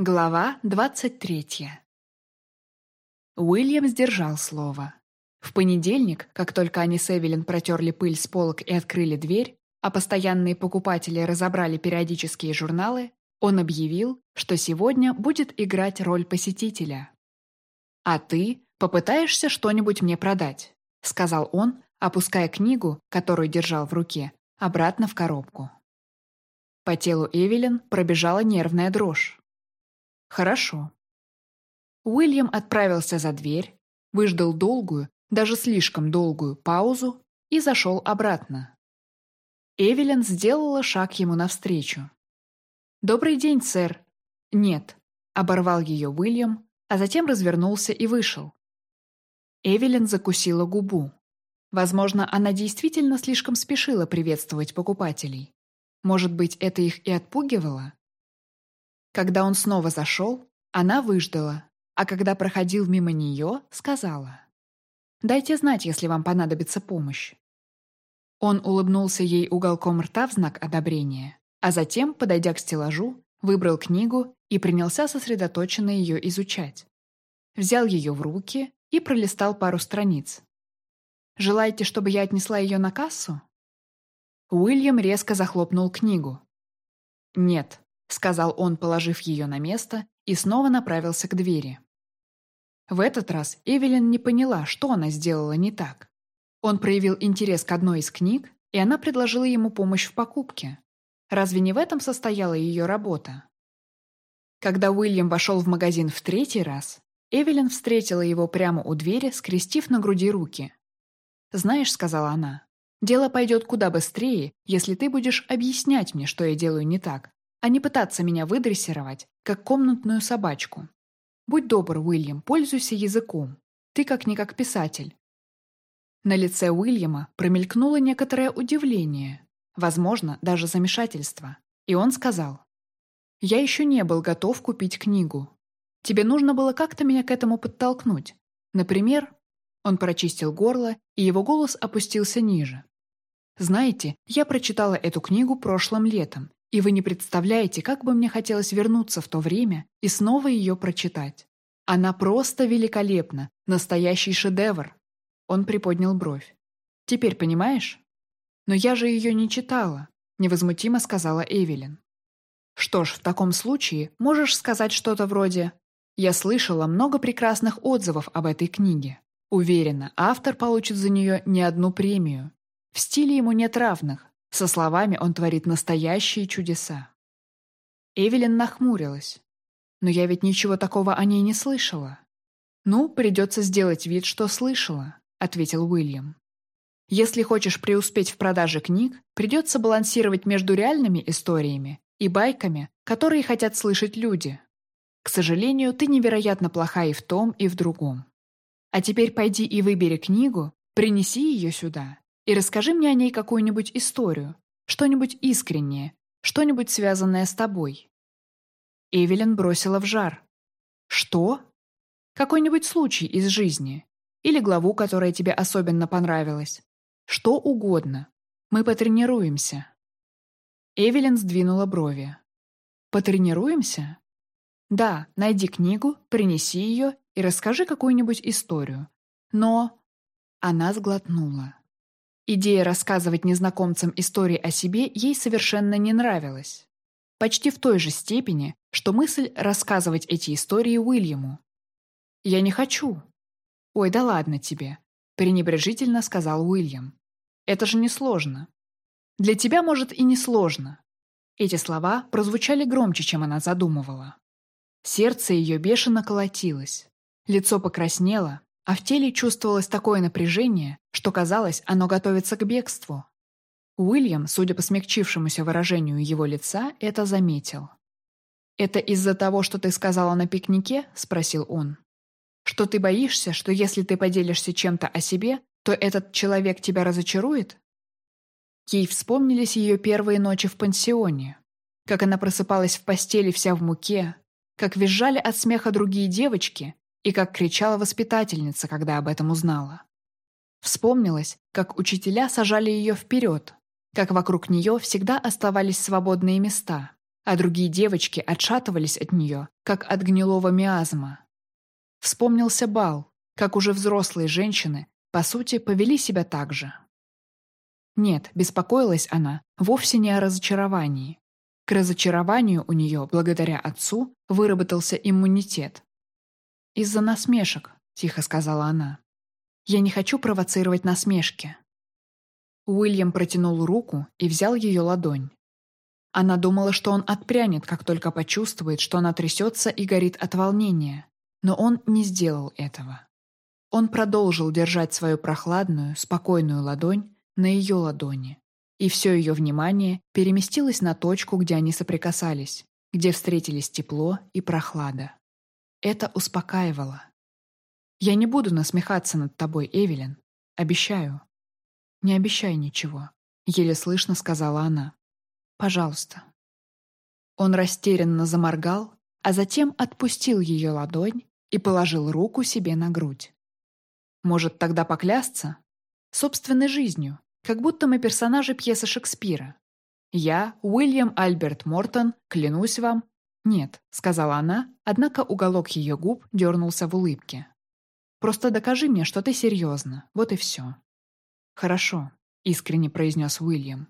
Глава 23 Уильям сдержал слово. В понедельник, как только они с Эвелин протерли пыль с полок и открыли дверь, а постоянные покупатели разобрали периодические журналы, он объявил, что сегодня будет играть роль посетителя. «А ты попытаешься что-нибудь мне продать», — сказал он, опуская книгу, которую держал в руке, обратно в коробку. По телу Эвелин пробежала нервная дрожь. Хорошо. Уильям отправился за дверь, выждал долгую, даже слишком долгую паузу и зашел обратно. Эвелин сделала шаг ему навстречу. «Добрый день, сэр». «Нет», — оборвал ее Уильям, а затем развернулся и вышел. Эвелин закусила губу. Возможно, она действительно слишком спешила приветствовать покупателей. Может быть, это их и отпугивало? Когда он снова зашел, она выждала, а когда проходил мимо нее, сказала. «Дайте знать, если вам понадобится помощь». Он улыбнулся ей уголком рта в знак одобрения, а затем, подойдя к стеллажу, выбрал книгу и принялся сосредоточенно ее изучать. Взял ее в руки и пролистал пару страниц. «Желаете, чтобы я отнесла ее на кассу?» Уильям резко захлопнул книгу. «Нет», — сказал он, положив ее на место, и снова направился к двери. В этот раз Эвелин не поняла, что она сделала не так. Он проявил интерес к одной из книг, и она предложила ему помощь в покупке. Разве не в этом состояла ее работа? Когда Уильям вошел в магазин в третий раз, Эвелин встретила его прямо у двери, скрестив на груди руки. «Знаешь», — сказала она, — «дело пойдет куда быстрее, если ты будешь объяснять мне, что я делаю не так, а не пытаться меня выдрессировать, как комнатную собачку. Будь добр, Уильям, пользуйся языком. Ты как-никак писатель. На лице Уильяма промелькнуло некоторое удивление, возможно, даже замешательство, и он сказал, «Я еще не был готов купить книгу. Тебе нужно было как-то меня к этому подтолкнуть. Например...» Он прочистил горло, и его голос опустился ниже. «Знаете, я прочитала эту книгу прошлым летом, и вы не представляете, как бы мне хотелось вернуться в то время и снова ее прочитать. Она просто великолепна, настоящий шедевр. Он приподнял бровь. Теперь понимаешь? Но я же ее не читала, невозмутимо сказала Эвелин. Что ж, в таком случае можешь сказать что-то вроде «Я слышала много прекрасных отзывов об этой книге. Уверена, автор получит за нее не одну премию. В стиле ему нет равных, со словами он творит настоящие чудеса. Эвелин нахмурилась. Но я ведь ничего такого о ней не слышала. «Ну, придется сделать вид, что слышала», — ответил Уильям. «Если хочешь преуспеть в продаже книг, придется балансировать между реальными историями и байками, которые хотят слышать люди. К сожалению, ты невероятно плоха и в том, и в другом. А теперь пойди и выбери книгу, принеси ее сюда и расскажи мне о ней какую-нибудь историю, что-нибудь искреннее, что-нибудь связанное с тобой». Эвелин бросила в жар. «Что? Какой-нибудь случай из жизни? Или главу, которая тебе особенно понравилась? Что угодно. Мы потренируемся». Эвелин сдвинула брови. «Потренируемся?» «Да, найди книгу, принеси ее и расскажи какую-нибудь историю. Но...» Она сглотнула. Идея рассказывать незнакомцам истории о себе ей совершенно не нравилась. Почти в той же степени, что мысль рассказывать эти истории Уильяму. «Я не хочу». «Ой, да ладно тебе», — пренебрежительно сказал Уильям. «Это же несложно». «Для тебя, может, и несложно». Эти слова прозвучали громче, чем она задумывала. Сердце ее бешено колотилось. Лицо покраснело, а в теле чувствовалось такое напряжение, что казалось, оно готовится к бегству. Уильям, судя по смягчившемуся выражению его лица, это заметил. «Это из-за того, что ты сказала на пикнике?» – спросил он. «Что ты боишься, что если ты поделишься чем-то о себе, то этот человек тебя разочарует?» Ей вспомнились ее первые ночи в пансионе, как она просыпалась в постели вся в муке, как визжали от смеха другие девочки, и как кричала воспитательница, когда об этом узнала. Вспомнилось, как учителя сажали ее вперед, как вокруг нее всегда оставались свободные места, а другие девочки отшатывались от нее, как от гнилого миазма. Вспомнился бал, как уже взрослые женщины, по сути, повели себя так же. Нет, беспокоилась она вовсе не о разочаровании. К разочарованию у нее, благодаря отцу, выработался иммунитет. «Из-за насмешек», — тихо сказала она. «Я не хочу провоцировать насмешки». Уильям протянул руку и взял ее ладонь. Она думала, что он отпрянет, как только почувствует, что она трясется и горит от волнения. Но он не сделал этого. Он продолжил держать свою прохладную, спокойную ладонь на ее ладони. И все ее внимание переместилось на точку, где они соприкасались, где встретились тепло и прохлада. Это успокаивало. «Я не буду насмехаться над тобой, Эвелин. Обещаю». «Не обещай ничего», — еле слышно сказала она. Пожалуйста». Он растерянно заморгал, а затем отпустил ее ладонь и положил руку себе на грудь. «Может, тогда поклясться? Собственной жизнью, как будто мы персонажи пьесы Шекспира. Я, Уильям Альберт Мортон, клянусь вам...» «Нет», — сказала она, однако уголок ее губ дернулся в улыбке. «Просто докажи мне, что ты серьезно, вот и все». «Хорошо», — искренне произнес Уильям.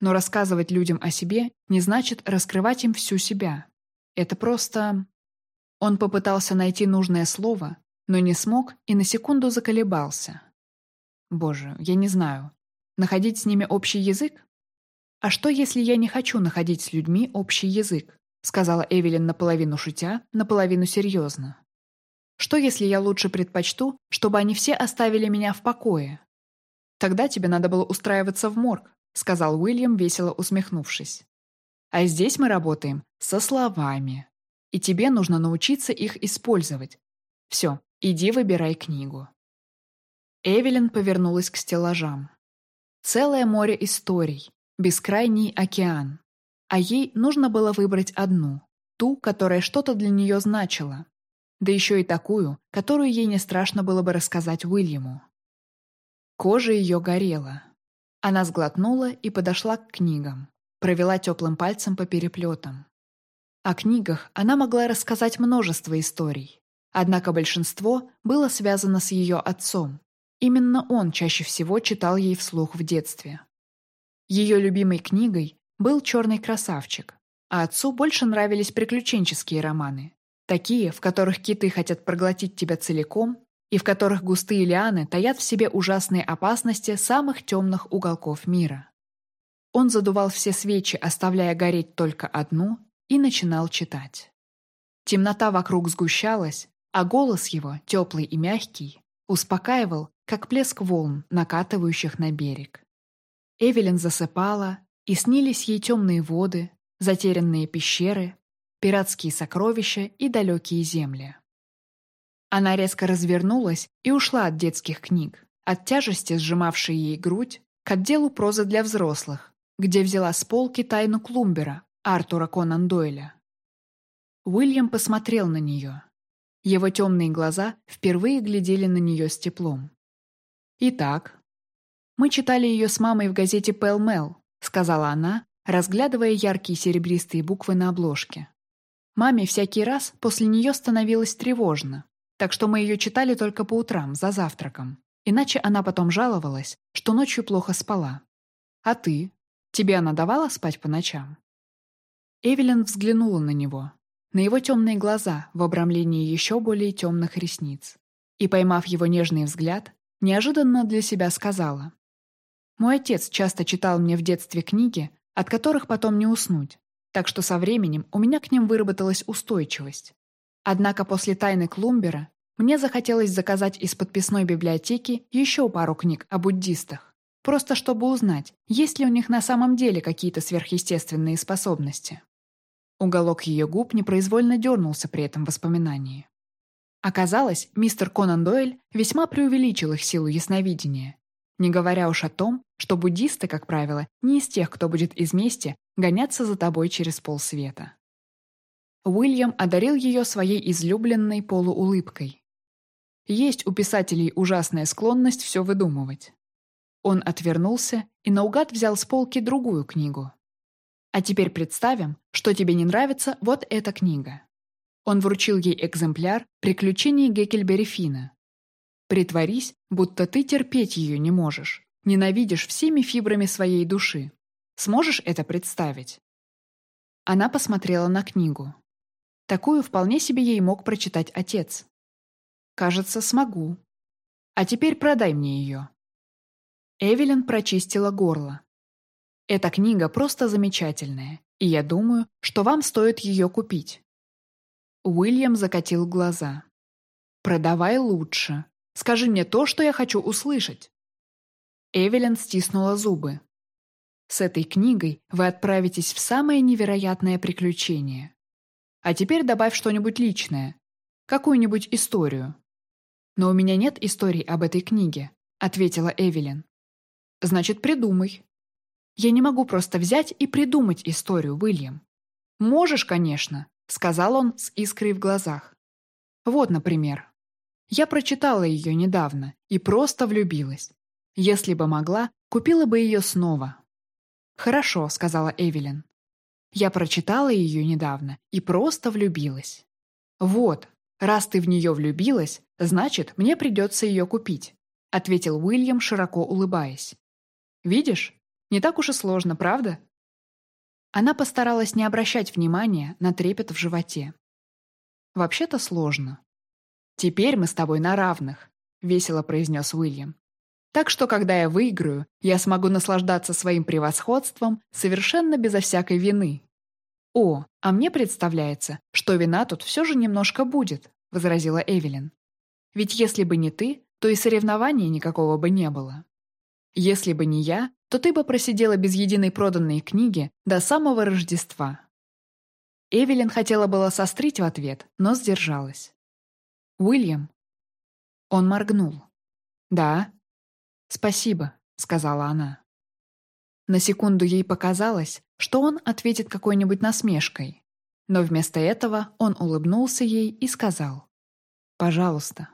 Но рассказывать людям о себе не значит раскрывать им всю себя. Это просто... Он попытался найти нужное слово, но не смог и на секунду заколебался. Боже, я не знаю. Находить с ними общий язык? А что, если я не хочу находить с людьми общий язык? Сказала Эвелин наполовину шутя, наполовину серьезно. Что, если я лучше предпочту, чтобы они все оставили меня в покое? Тогда тебе надо было устраиваться в морг, сказал Уильям, весело усмехнувшись. «А здесь мы работаем со словами. И тебе нужно научиться их использовать. Все, иди выбирай книгу». Эвелин повернулась к стеллажам. Целое море историй, бескрайний океан. А ей нужно было выбрать одну, ту, которая что-то для нее значила. Да еще и такую, которую ей не страшно было бы рассказать Уильяму. Кожа ее горела. Она сглотнула и подошла к книгам, провела теплым пальцем по переплетам. О книгах она могла рассказать множество историй, однако большинство было связано с ее отцом. Именно он чаще всего читал ей вслух в детстве. Ее любимой книгой был «Черный красавчик», а отцу больше нравились приключенческие романы, такие, в которых киты хотят проглотить тебя целиком и в которых густые лианы таят в себе ужасные опасности самых темных уголков мира. Он задувал все свечи, оставляя гореть только одну, и начинал читать. Темнота вокруг сгущалась, а голос его, теплый и мягкий, успокаивал, как плеск волн, накатывающих на берег. Эвелин засыпала, и снились ей темные воды, затерянные пещеры, пиратские сокровища и далекие земли. Она резко развернулась и ушла от детских книг, от тяжести, сжимавшей ей грудь, к отделу прозы для взрослых, где взяла с полки тайну Клумбера, Артура Конан Дойля. Уильям посмотрел на нее. Его темные глаза впервые глядели на нее с теплом. «Итак, мы читали ее с мамой в газете «Пэл Мэл», сказала она, разглядывая яркие серебристые буквы на обложке. Маме всякий раз после нее становилось тревожно, так что мы ее читали только по утрам, за завтраком. Иначе она потом жаловалась, что ночью плохо спала. А ты? Тебе она давала спать по ночам? Эвелин взглянула на него, на его темные глаза в обрамлении еще более темных ресниц. И, поймав его нежный взгляд, неожиданно для себя сказала. «Мой отец часто читал мне в детстве книги, от которых потом не уснуть, так что со временем у меня к ним выработалась устойчивость. Однако после «Тайны Клумбера» мне захотелось заказать из подписной библиотеки еще пару книг о буддистах, просто чтобы узнать, есть ли у них на самом деле какие-то сверхъестественные способности. Уголок ее губ непроизвольно дернулся при этом воспоминании. Оказалось, мистер Конан Дойль весьма преувеличил их силу ясновидения, не говоря уж о том, что буддисты, как правило, не из тех, кто будет из мести гоняться за тобой через полсвета. Уильям одарил ее своей излюбленной полуулыбкой. Есть у писателей ужасная склонность все выдумывать. Он отвернулся и наугад взял с полки другую книгу. А теперь представим, что тебе не нравится вот эта книга. Он вручил ей экземпляр «Приключений Геккельбери Фина». Притворись, будто ты терпеть ее не можешь, ненавидишь всеми фибрами своей души. Сможешь это представить? Она посмотрела на книгу. Такую вполне себе ей мог прочитать отец. «Кажется, смогу. А теперь продай мне ее». Эвелин прочистила горло. «Эта книга просто замечательная, и я думаю, что вам стоит ее купить». Уильям закатил глаза. «Продавай лучше. Скажи мне то, что я хочу услышать». Эвелин стиснула зубы. С этой книгой вы отправитесь в самое невероятное приключение. А теперь добавь что-нибудь личное. Какую-нибудь историю. Но у меня нет историй об этой книге, ответила Эвелин. Значит, придумай. Я не могу просто взять и придумать историю, Уильям. Можешь, конечно, сказал он с искрой в глазах. Вот, например. Я прочитала ее недавно и просто влюбилась. Если бы могла, купила бы ее снова, «Хорошо», — сказала Эвелин. «Я прочитала ее недавно и просто влюбилась». «Вот, раз ты в нее влюбилась, значит, мне придется ее купить», — ответил Уильям, широко улыбаясь. «Видишь, не так уж и сложно, правда?» Она постаралась не обращать внимания на трепет в животе. «Вообще-то сложно». «Теперь мы с тобой на равных», — весело произнес Уильям. Так что, когда я выиграю, я смогу наслаждаться своим превосходством совершенно безо всякой вины. «О, а мне представляется, что вина тут все же немножко будет», — возразила Эвелин. «Ведь если бы не ты, то и соревнования никакого бы не было. Если бы не я, то ты бы просидела без единой проданной книги до самого Рождества». Эвелин хотела было сострить в ответ, но сдержалась. «Уильям?» Он моргнул. «Да», «Спасибо», — сказала она. На секунду ей показалось, что он ответит какой-нибудь насмешкой. Но вместо этого он улыбнулся ей и сказал «Пожалуйста».